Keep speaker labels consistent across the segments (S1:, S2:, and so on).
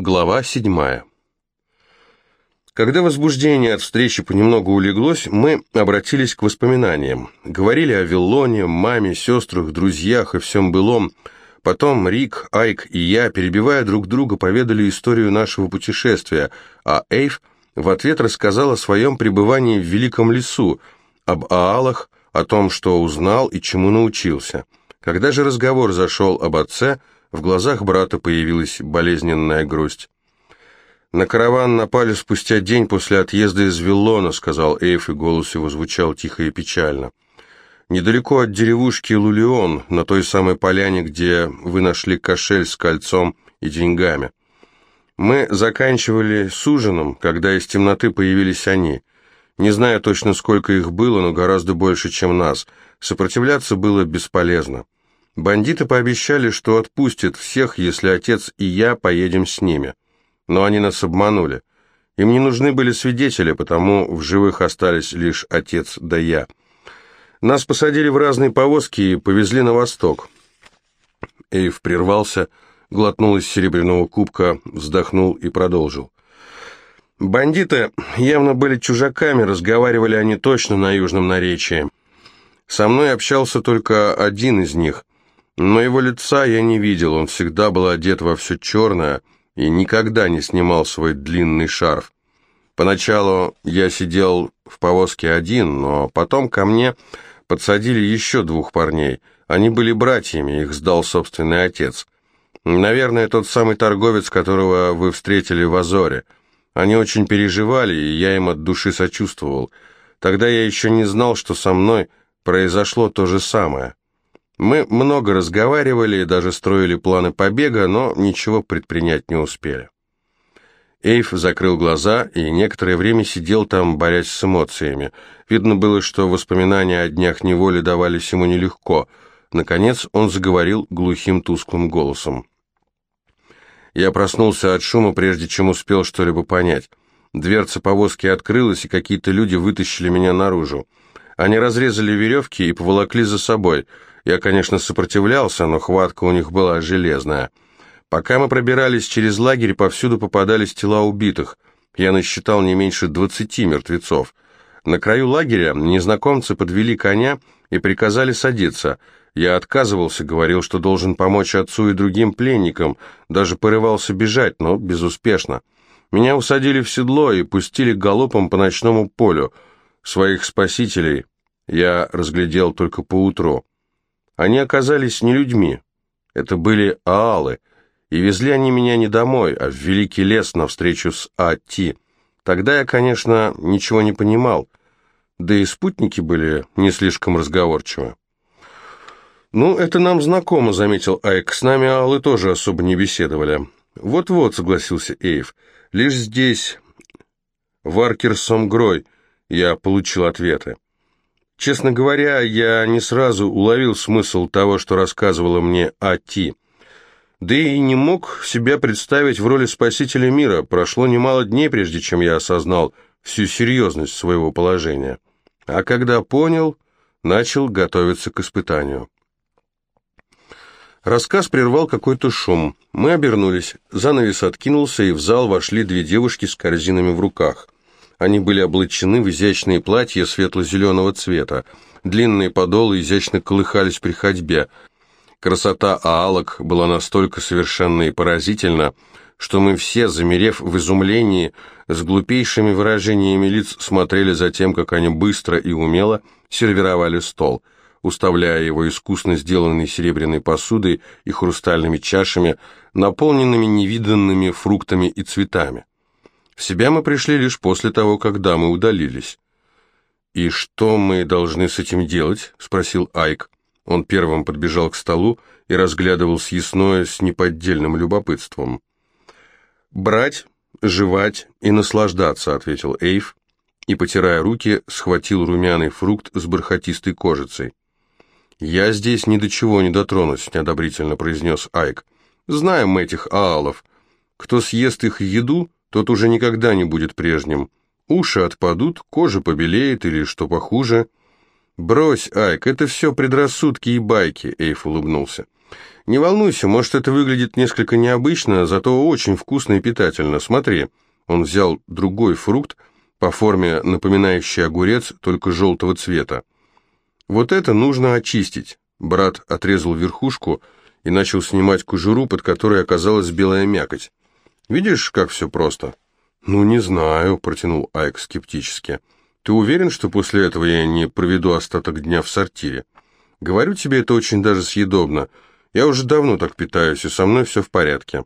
S1: Глава седьмая. Когда возбуждение от встречи понемногу улеглось, мы обратились к воспоминаниям. Говорили о Виллоне, маме, сестрах, друзьях и всем былом. Потом Рик, Айк и я, перебивая друг друга, поведали историю нашего путешествия, а Эйв в ответ рассказал о своем пребывании в Великом лесу, об Аалах, о том, что узнал и чему научился. Когда же разговор зашел об отце – в глазах брата появилась болезненная грусть. «На караван напали спустя день после отъезда из Виллона», — сказал Эйф, и голос его звучал тихо и печально. «Недалеко от деревушки Лулион, на той самой поляне, где вы нашли кошель с кольцом и деньгами. Мы заканчивали с ужином, когда из темноты появились они. Не знаю точно, сколько их было, но гораздо больше, чем нас. Сопротивляться было бесполезно. Бандиты пообещали, что отпустят всех, если отец и я поедем с ними. Но они нас обманули. Им не нужны были свидетели, потому в живых остались лишь отец да я. Нас посадили в разные повозки и повезли на восток. Эйв прервался, глотнул из серебряного кубка, вздохнул и продолжил. Бандиты явно были чужаками, разговаривали они точно на южном наречии. Со мной общался только один из них, но его лица я не видел, он всегда был одет во все черное и никогда не снимал свой длинный шарф. Поначалу я сидел в повозке один, но потом ко мне подсадили еще двух парней. Они были братьями, их сдал собственный отец. Наверное, тот самый торговец, которого вы встретили в Азоре. Они очень переживали, и я им от души сочувствовал. Тогда я еще не знал, что со мной произошло то же самое. Мы много разговаривали и даже строили планы побега, но ничего предпринять не успели. Эйв закрыл глаза и некоторое время сидел там, борясь с эмоциями. Видно было, что воспоминания о днях неволи давались ему нелегко. Наконец он заговорил глухим тусклым голосом. Я проснулся от шума, прежде чем успел что-либо понять. Дверца повозки открылась, и какие-то люди вытащили меня наружу. Они разрезали веревки и поволокли за собой — я, конечно, сопротивлялся, но хватка у них была железная. Пока мы пробирались через лагерь, повсюду попадались тела убитых. Я насчитал не меньше двадцати мертвецов. На краю лагеря незнакомцы подвели коня и приказали садиться. Я отказывался, говорил, что должен помочь отцу и другим пленникам, даже порывался бежать, но безуспешно. Меня усадили в седло и пустили галопом по ночному полю. Своих спасителей я разглядел только поутру. Они оказались не людьми. Это были аалы, и везли они меня не домой, а в Великий лес навстречу с Ати. Тогда я, конечно, ничего не понимал, да и спутники были не слишком разговорчивы. «Ну, это нам знакомо», — заметил Айк. «С нами аалы тоже особо не беседовали». «Вот-вот», — согласился Эйв. «Лишь здесь, в Аркерсом-Грой, я получил ответы». Честно говоря, я не сразу уловил смысл того, что рассказывала мне Ати. Да и не мог себя представить в роли спасителя мира. Прошло немало дней, прежде чем я осознал всю серьезность своего положения. А когда понял, начал готовиться к испытанию. Рассказ прервал какой-то шум. Мы обернулись, занавес откинулся, и в зал вошли две девушки с корзинами в руках – они были облачены в изящные платья светло-зеленого цвета. Длинные подолы изящно колыхались при ходьбе. Красота аалок была настолько совершенна и поразительна, что мы все, замерев в изумлении, с глупейшими выражениями лиц смотрели за тем, как они быстро и умело сервировали стол, уставляя его искусно сделанной серебряной посудой и хрустальными чашами, наполненными невиданными фруктами и цветами. В себя мы пришли лишь после того, как дамы удалились. «И что мы должны с этим делать?» — спросил Айк. Он первым подбежал к столу и разглядывал съестное с неподдельным любопытством. «Брать, жевать и наслаждаться», — ответил Эйв, и, потирая руки, схватил румяный фрукт с бархатистой кожицей. «Я здесь ни до чего не дотронусь», — неодобрительно произнес Айк. «Знаем мы этих аалов. Кто съест их еду, тот уже никогда не будет прежним. Уши отпадут, кожа побелеет или, что похуже. «Брось, Айк, это все предрассудки и байки», — Эйф улыбнулся. «Не волнуйся, может, это выглядит несколько необычно, зато очень вкусно и питательно. Смотри». Он взял другой фрукт, по форме напоминающий огурец, только желтого цвета. «Вот это нужно очистить». Брат отрезал верхушку и начал снимать кожуру, под которой оказалась белая мякоть. «Видишь, как все просто?» «Ну, не знаю», — протянул Айк скептически. «Ты уверен, что после этого я не проведу остаток дня в сортире? Говорю тебе, это очень даже съедобно. Я уже давно так питаюсь, и со мной все в порядке».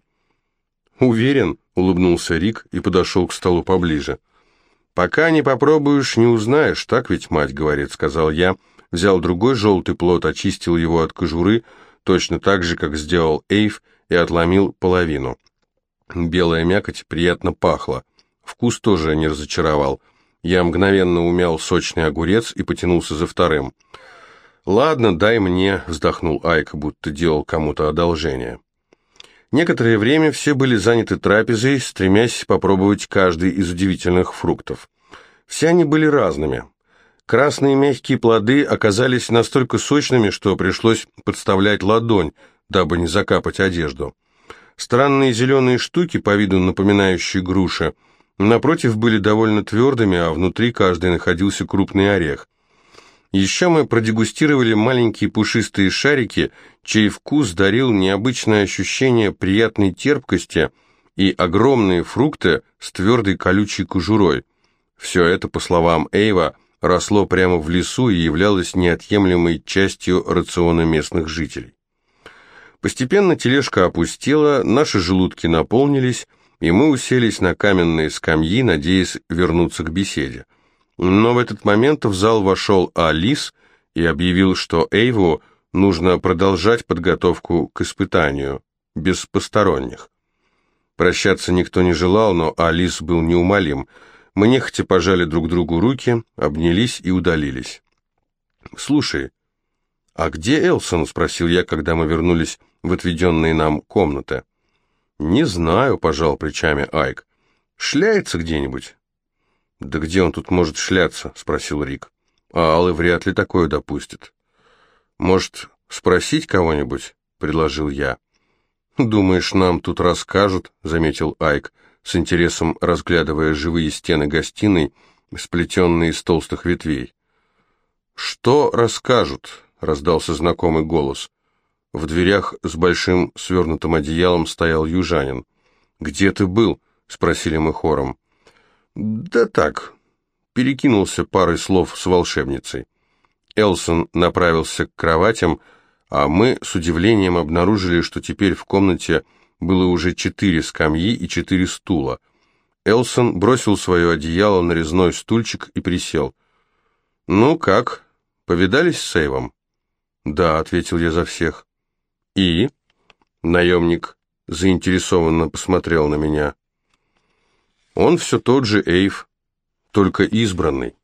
S1: «Уверен?» — улыбнулся Рик и подошел к столу поближе. «Пока не попробуешь, не узнаешь, так ведь мать говорит», — сказал я. Взял другой желтый плод, очистил его от кожуры, точно так же, как сделал Эйв, и отломил половину. Белая мякоть приятно пахла. Вкус тоже не разочаровал. Я мгновенно умял сочный огурец и потянулся за вторым. «Ладно, дай мне», — вздохнул Айк, будто делал кому-то одолжение. Некоторое время все были заняты трапезой, стремясь попробовать каждый из удивительных фруктов. Все они были разными. Красные мягкие плоды оказались настолько сочными, что пришлось подставлять ладонь, дабы не закапать одежду. Странные зеленые штуки, по виду напоминающие груши, напротив были довольно твердыми, а внутри каждый находился крупный орех. Еще мы продегустировали маленькие пушистые шарики, чей вкус дарил необычное ощущение приятной терпкости и огромные фрукты с твердой колючей кожурой. Все это, по словам Эйва, росло прямо в лесу и являлось неотъемлемой частью рациона местных жителей. Постепенно тележка опустела, наши желудки наполнились, и мы уселись на каменные скамьи, надеясь вернуться к беседе. Но в этот момент в зал вошел Алис и объявил, что Эйву нужно продолжать подготовку к испытанию, без посторонних. Прощаться никто не желал, но Алис был неумолим. Мы нехотя пожали друг другу руки, обнялись и удалились. «Слушай, а где Элсон?» — спросил я, когда мы вернулись в отведенные нам комнаты. «Не знаю», — пожал плечами Айк. «Шляется где-нибудь?» «Да где он тут может шляться?» — спросил Рик. «А Аллы вряд ли такое допустит». «Может, спросить кого-нибудь?» — предложил я. «Думаешь, нам тут расскажут?» — заметил Айк, с интересом разглядывая живые стены гостиной, сплетенные из толстых ветвей. «Что расскажут?» — раздался знакомый голос. В дверях с большим свернутым одеялом стоял южанин. «Где ты был?» — спросили мы хором. «Да так», — перекинулся парой слов с волшебницей. Элсон направился к кроватям, а мы с удивлением обнаружили, что теперь в комнате было уже четыре скамьи и четыре стула. Элсон бросил свое одеяло на резной стульчик и присел. «Ну как, повидались с Сейвом?» «Да», — ответил я за всех. «И?» Наемник заинтересованно посмотрел на меня. «Он все тот же Эйв, только избранный».